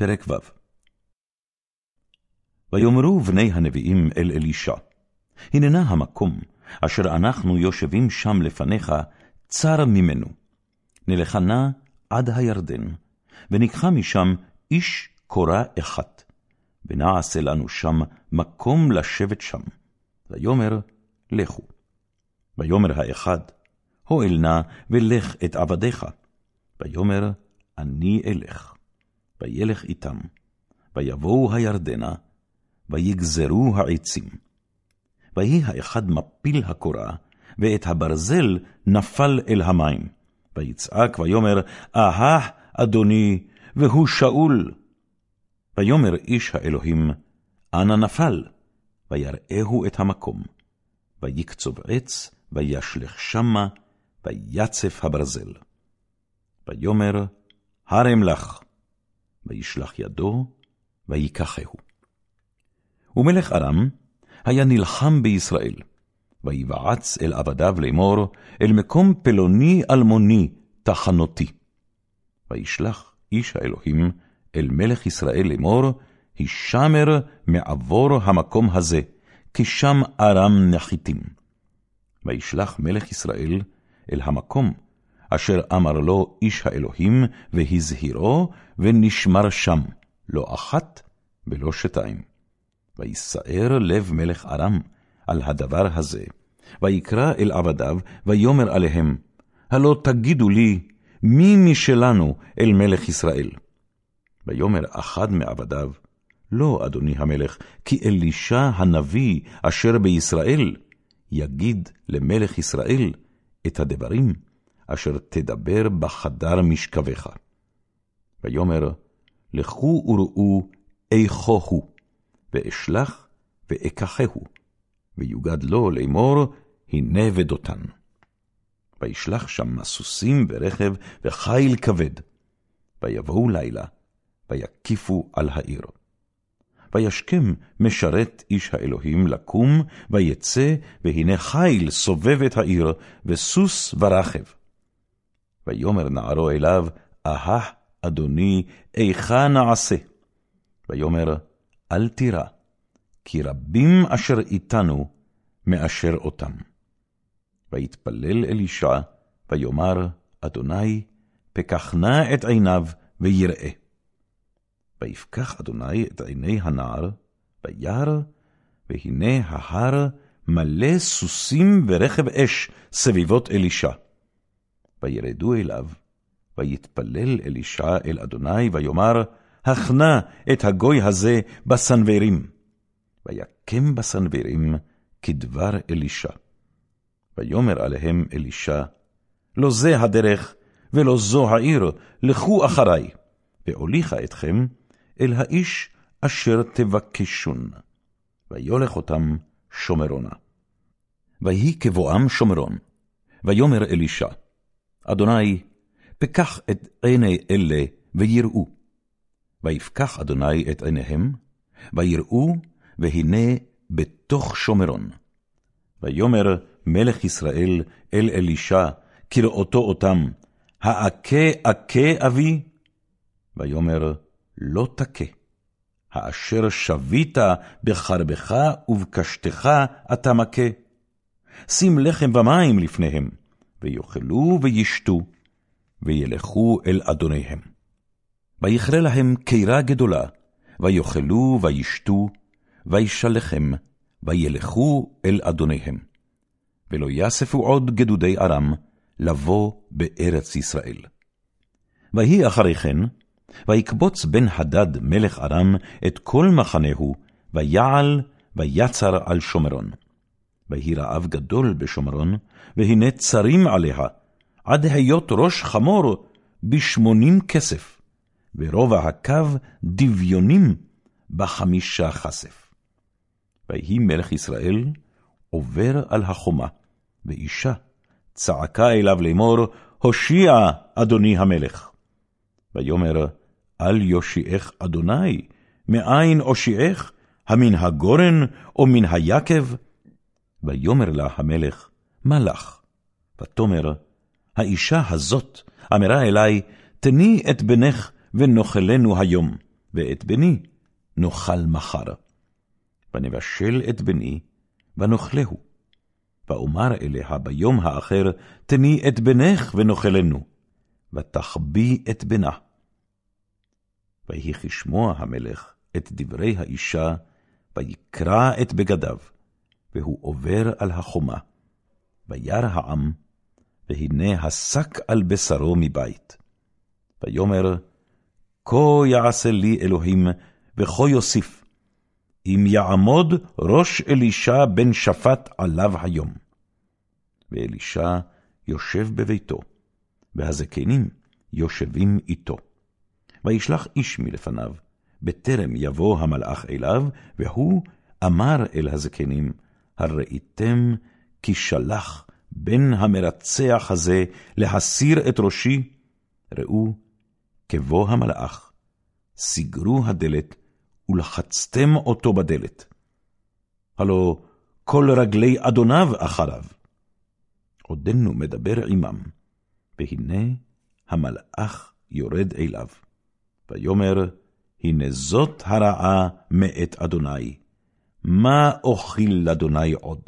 פרק ו' ויאמרו בני הנביאים אל אלישע, הננה המקום, אשר אנחנו יושבים שם לפניך, צר ממנו. נלכה נא עד הירדן, וניקחה משם איש קורה אחת, ונעשה לנו שם מקום לשבת שם. ויאמר, לכו. ויאמר האחד, הואל נא ולך את עבדיך. ויאמר, אני אלך. וילך איתם, ויבואו הירדנה, ויגזרו העצים. ויהי האחד מפיל הקורה, ואת הברזל נפל אל המים. ויצעק ויאמר, אהה, אדוני, והוא שאול. ויאמר איש האלוהים, אנה נפל? ויראהו את המקום. ויקצוב עץ, וישלך שמה, ויצף הברזל. ויאמר, הרם לך, וישלח ידו, ויקחהו. ומלך ארם היה נלחם בישראל, ויבעץ אל עבדיו לאמור, אל מקום פלוני אלמוני תחנותי. וישלח איש האלוהים אל מלך ישראל לאמור, הישמר מעבור המקום הזה, כי שם ארם נחיתים. וישלח מלך ישראל אל המקום אשר אמר לו איש האלוהים, והזהירו, ונשמר שם, לא אחת ולא שתיים. ויסער לב מלך ארם על הדבר הזה, ויקרא אל עבדיו, ויאמר עליהם, הלא תגידו לי, מי משלנו אל מלך ישראל? ויאמר אחד מעבדיו, לא, אדוני המלך, כי אלישע הנביא אשר בישראל, יגיד למלך ישראל את הדברים אשר תדבר בחדר משכבך. ויאמר, לכו וראו איכו הוא, ואשלח ואקחהו, ויוגד לו לאמור, הנה ודותן. וישלח שם סוסים ורכב וחיל כבד, ויבואו לילה, ויקיפו על העיר. וישכם משרת איש האלוהים לקום, ויצא, והנה חיל סובב את העיר, וסוס ורכב. ויאמר נערו אליו, אהה, אדוני, איכה נעשה? ויאמר, אל תירא, כי רבים אשר איתנו מאשר אותם. ויתפלל אלישע, ויאמר, אדוני, פקח נא את עיניו, ויראה. ויפקח אדוני את עיני הנער, וירא, והנה ההר מלא סוסים ורכב אש סביבות אלישע. וירדו אליו, ויתפלל אלישע אל אדוני, ויאמר, הכנה את הגוי הזה בסנוורים. ויקם בסנוורים כדבר אלישע. ויאמר עליהם אלישע, לא זה הדרך, ולא זו העיר, לכו אחרי, ואוליכה אתכם אל האיש אשר תבקשון. ויולך אותם שומרונה. ויהי כבואם שומרון, ויאמר אלישע, אדוני, פקח את עיני אלה ויראו. ויפקח אדוני את עיניהם, ויראו, והנה בתוך שומרון. ויאמר מלך ישראל אל אלישע, כראותו אותם, האכה אכה אבי? ויאמר, לא תכה. האשר שבית בחרבך ובקשתך אתה מכה. שים לחם ומים לפניהם, ויאכלו וישתו, וילכו אל אדוניהם. ויכרה להם קירה גדולה, ויאכלו וישתו, וישלחם, וילכו אל אדוניהם. ולא יספו עוד גדודי ארם, לבוא בארץ ישראל. ויהי אחרי כן, ויקבוץ בן הדד מלך ארם את כל מחנהו, ויעל ויצר על שומרון. ויהי רעב גדול בשומרון, והנה צרים עליה, עד היות ראש חמור בשמונים כסף, ורובע הקו דביונים בחמישה כסף. ויהי מלך ישראל עובר על החומה, ואישה צעקה אליו לאמור, הושיע, אדוני המלך. ויאמר, אל יושיעך אדוני, מאין אושיעך, המן הגורן או מן היקב? ויאמר לה המלך, מה לך? ותאמר, האישה הזאת אמרה אלי, תני את בנך ונאכלנו היום, ואת בני נאכל מחר. ונבשל את בני, ונאכלהו. ואומר אליה ביום האחר, תני את בנך ונאכלנו, ותחביא את בנה. ויהי כשמוע המלך את דברי האישה, ויקרע את בגדיו, והוא עובר על החומה. וירא העם, והנה השק על בשרו מבית. ויאמר, כה יעשה לי אלוהים, וכה יוסיף, אם יעמוד ראש אלישע בן שפט עליו היום. ואלישע יושב בביתו, והזקנים יושבים איתו. וישלח איש מלפניו, בטרם יבוא המלאך אליו, והוא אמר אל הזקנים, הראיתם כי שלח בן המרצח הזה להסיר את ראשי? ראו, כבוא המלאך, סגרו הדלת, ולחצתם אותו בדלת. הלא כל רגלי אדוניו אחריו. עודנו מדבר עמם, והנה המלאך יורד אליו. ויאמר, הנה זאת הרעה מאת אדוני, מה אוכיל לאדוני עוד?